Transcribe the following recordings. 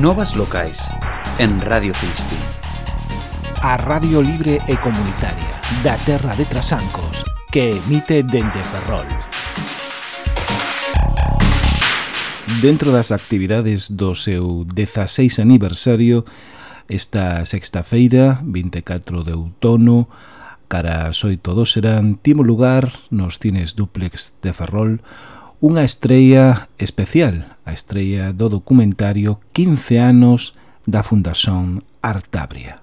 Novas locais en Radio Filispín. A Radio Libre e Comunitaria da Terra de Trasancos que emite dende Ferrol. Dentro das actividades do seu 16 aniversario, esta sexta feira, 24 de outono, cara as 8 do serán, timo lugar nos cines duplex de Ferrol, unha estrella especial, a estrella do documentario 15 anos da Fundación Artabria.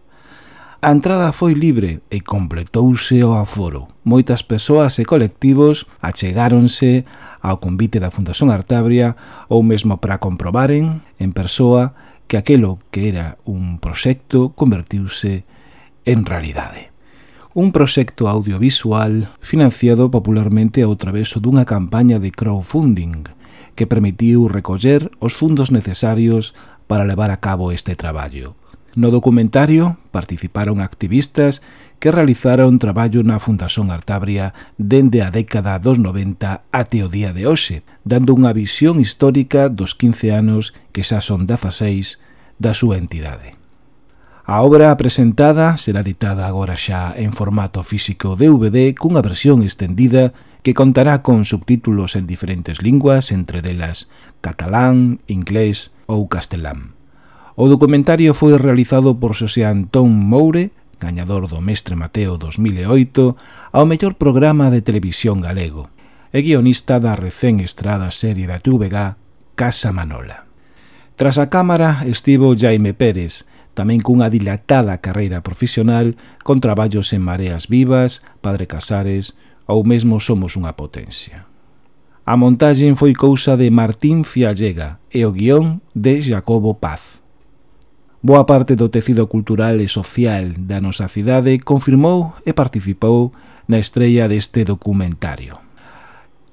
A entrada foi libre e completouse o aforo. Moitas persoas e colectivos achegáronse ao convite da Fundación Artabria ou mesmo para comprobaren en persoa que aquelo que era un proxecto convertiuse en realidade un proxecto audiovisual financiado popularmente ao traveso dunha campaña de crowdfunding que permitiu recoller os fundos necesarios para levar a cabo este traballo. No documentario participaron activistas que realizaron traballo na Fundación Artabria dende a década dos 90 até o día de hoxe, dando unha visión histórica dos 15 anos que xa son 16 da súa entidade. A obra presentada será ditada agora xa en formato físico DVD cunha versión extendida que contará con subtítulos en diferentes linguas, entre delas catalán, inglés ou castelán. O documentario foi realizado por Xosé Antón Moure, gañador do Mestre Mateo 2008, ao mellor programa de televisión galego, e guionista da recén estrada serie da TVG Casa Manola. Tras a cámara estivo Jaime Pérez, tamén cunha dilatada carreira profesional con traballos en Mareas Vivas, Padre Casares ou mesmo Somos unha Potencia. A montaxe foi cousa de Martín Fiallega e o guión de Jacobo Paz. Boa parte do tecido cultural e social da nosa cidade confirmou e participou na estrella deste documentario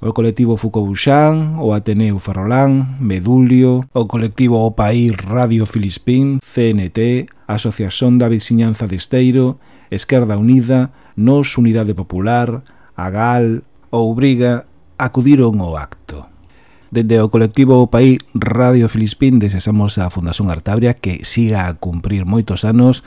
o colectivo Fucobuxán, o Ateneo Ferrolán, Medulio, o colectivo O País Radio Filispín, CNT, Asociación da Veciñanza de Esteiro, Esquerda Unida, Nos Unidade Popular, Agal, Oubriga, acudiron ao acto. Dende o colectivo O País Radio Filispín desexamos a Fundación Artabria que siga a cumprir moitos anos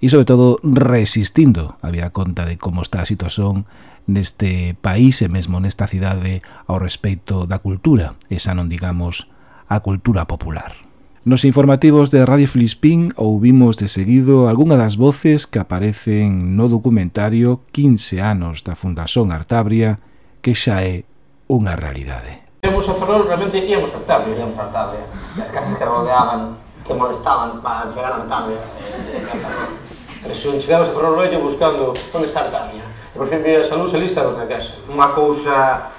e, sobre todo, resistindo había conta de como está a situación neste país e mesmo nesta cidade ao respecto da cultura, esa non digamos a cultura popular. Nos informativos de Radio Filispín ouvimos de seguido algunha das voces que aparecen no documentario 15 anos da Fundación Artabria, que xa é unha realidade. Íamos a Ferrol, realmente íamos a Artabria, íamos a Artabria. As casas que rodeaban, que molestaban para chegar a Artabria. Tivemos a correr o rollo buscando onde está a E por fin vi a luz e lista na casa. Unha cousa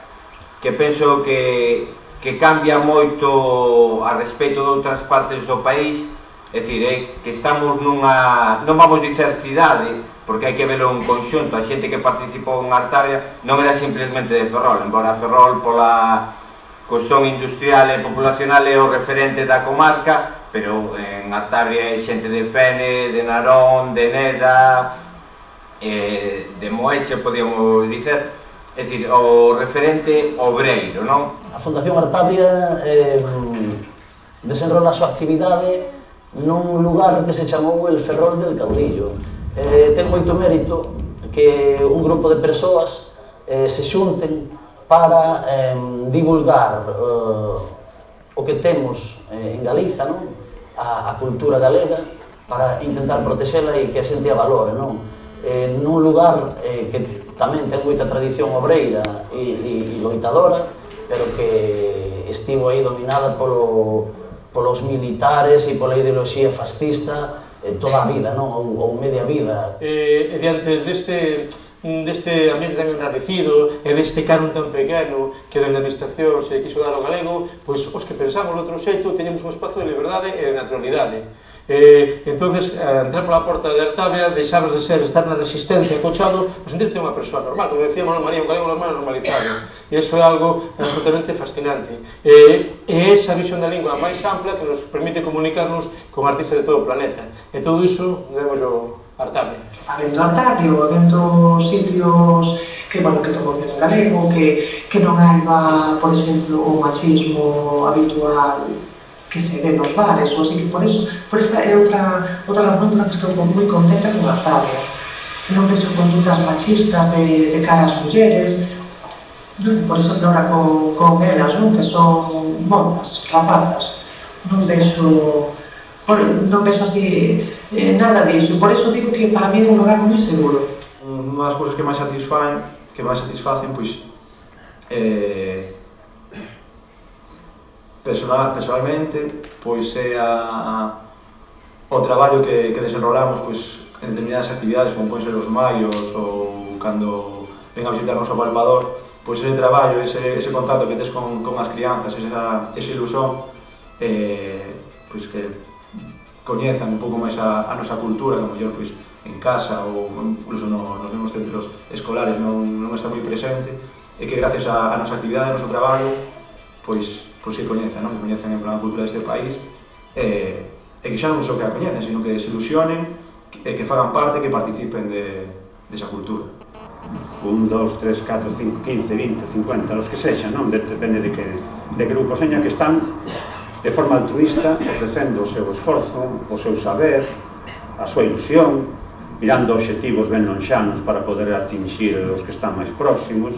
que penso que, que cambia moito a respecto de outras partes do país É dicir, é que estamos nunha, non vamos dicer cidade, porque hai que verlo en conxunto, a xente que participou en Artaria non era simplemente de Ferrol, embora Ferrol pola cuestión industrial e populacional é o referente da comarca, pero en Artabria hai xente de Fene, de Narón, de Neda, eh, de Moeche, podíamos dicer, é dicir, o referente obreiro, non? A Fundación Artabria eh, desenrola a súa actividade nun lugar que se chamou el Ferrol del Caudillo. Eh, ten moito mérito que un grupo de persoas eh, se xunten para eh, divulgar eh, o que temos eh, en Galiza, non? a, a cultura galega para intentar protexela e que a xente a valore, non? Eh, nun lugar eh, que tamén ten moita tradición obreira e, e, e loitadora, pero que estivo aí dominada polo, polos militares e pola ideoloxía fascista eh, toda a vida, non? Ou, ou media vida. Eh, diante deste deste ambiente tan enrarecido e deste canon tan pequeno que dende a administración se quiso dar ao galego, pois os que pensamos de outro xeito teñemos un espazo de liberdade e de naturalidade. Eh, entonces, eh, entrar pola porta de Artabia, deixabas de ser estar na resistencia cochado, pues, pois, sentirte unha persoa normal, como decía Manuel María, un galego normal normalizado. E iso é algo absolutamente fascinante. Eh, e esa visión da lingua máis ampla que nos permite comunicarnos con artistas de todo o planeta. E todo iso debemos o Artabia habendo artario, habendo sitios que, bueno, que toco en galego, que, que non hai, por exemplo, o machismo habitual que se ve nos bares, ou así que por eso, por esa é outra, outra razón pola que estou moi contenta con Artaria. Non vexo condutas machistas de, de cara ás mulleres, non, por eso ahora con, con elas, non, que son mozas, rapazas, non vexo bueno, non penso así eh, nada disso. Por eso digo que para mí é un lugar moi seguro. Unha das cousas que máis satisfaen, que máis satisfacen, pois, eh, personal, personalmente, pois é a, o traballo que, que desenrolamos pois, en determinadas actividades, como poden ser os maios ou cando ven a visitarnos o Valpador, pois ese traballo, ese, ese contacto que tes con, con as crianzas, esa, esa ilusión, eh, pois que coñezan un pouco máis a, a nosa cultura, que a mellor pois, en casa ou incluso no, nos mesmos centros escolares non, non está moi presente, e que gracias a, a nosa actividade, ao noso traballo, pois, pois que coñezan, non? que coñezan en plan a cultura deste país, e, e que xa non só que a coñecen, sino que se ilusionen, e que fagan parte, que participen de, desa de cultura. 1, 2, 3, 4, 5, 15, 20, 50, os que sexan, non? Depende de que, de que grupo seña que están de forma altruista, ofrecendo o seu esforzo, o seu saber, a súa ilusión, mirando obxectivos ben lonxanos para poder atingir os que están máis próximos,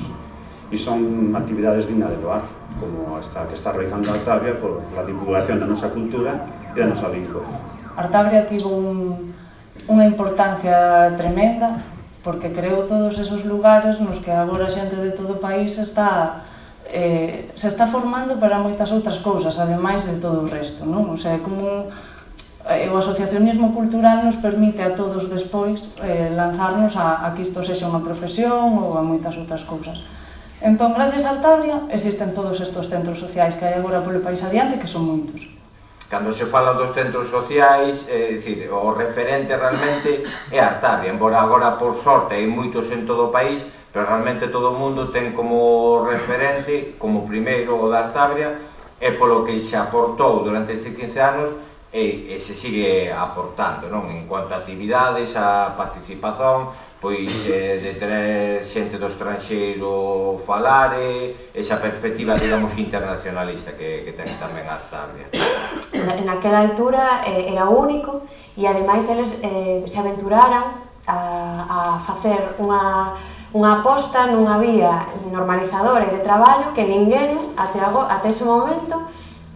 e son actividades dignas de loar, como esta que está realizando Artabria por a divulgación da nosa cultura e da nosa lingua. Artabria tivo un, unha importancia tremenda porque creou todos esos lugares nos que agora xente de todo o país está eh, se está formando para moitas outras cousas, ademais de todo o resto, non? O sea, como eh, o asociacionismo cultural nos permite a todos despois eh, lanzarnos a, a que isto sexa unha profesión ou a moitas outras cousas. Entón, gracias a Altabria, existen todos estes centros sociais que hai agora polo país adiante, que son moitos. Cando se fala dos centros sociais, é eh, dicir, o referente realmente é Artabria, embora agora por sorte hai moitos en todo o país, pero realmente todo o mundo ten como referente, como primeiro o da Artabria, e polo que se aportou durante estes 15 anos e, e se sigue aportando, non? En cuanto a actividades, a participación, pois eh, de ter xente do estranxeiro falar e esa perspectiva, digamos, internacionalista que, que ten tamén a Artabria. Naquela altura eh, era único e ademais eles eh, se aventuraran a, a facer unha unha aposta nunha vía normalizadora e de traballo que ninguén até, ago, até ese momento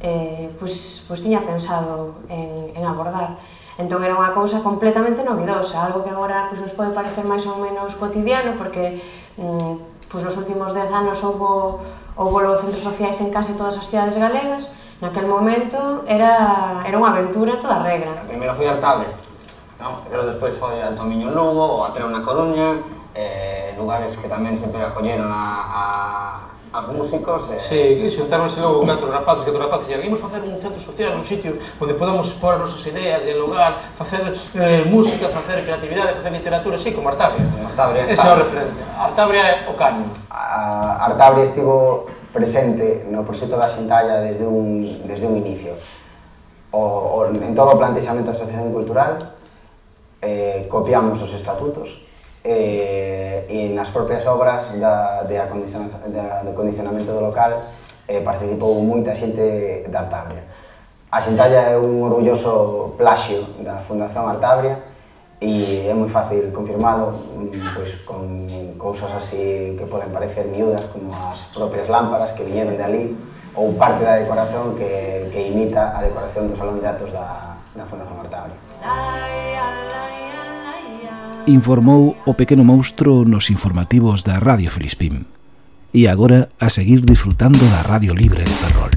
eh, pois, pois tiña pensado en, en abordar. Entón era unha cousa completamente novidosa, algo que agora pois, nos pode parecer máis ou menos cotidiano, porque mm, pois, nos últimos 10 anos houbo, houbo centros sociais en case todas as cidades galegas, naquel momento era, era unha aventura toda regra. A primeira foi Artable, non? pero despois foi a Tomiño Lugo, ou a Treu na Coruña, eh, lugares que tamén sempre acolleron a, a as músicos e... Eh... Sí, que xuntáronse logo catro rapaces, catro rapaces, e ímos facer un centro social, un sitio onde podamos expor as nosas ideas, dialogar, facer eh, música, facer creatividade, facer literatura, sí, como Artabria. Artabria. Ese é o referente. Artabria é o caño. A Artabria estivo presente no proxecto da Xentalla desde un, desde un inicio. O, o, en todo o plantexamento da Asociación Cultural, eh, copiamos os estatutos, eh, e nas propias obras da, de, da, do condicionamento do local eh, participou moita xente da Artabria. A Xentalla é un orgulloso plaxio da Fundación Artabria e é moi fácil confirmalo mm, pois, con cousas así que poden parecer miúdas como as propias lámparas que viñeron de ali ou parte da decoración que, que imita a decoración do Salón de Atos da, da Fundación Artabria. Lai, lai informou o pequeno monstro nos informativos da Radio Filispín. E agora a seguir disfrutando da Radio Libre de Ferrol.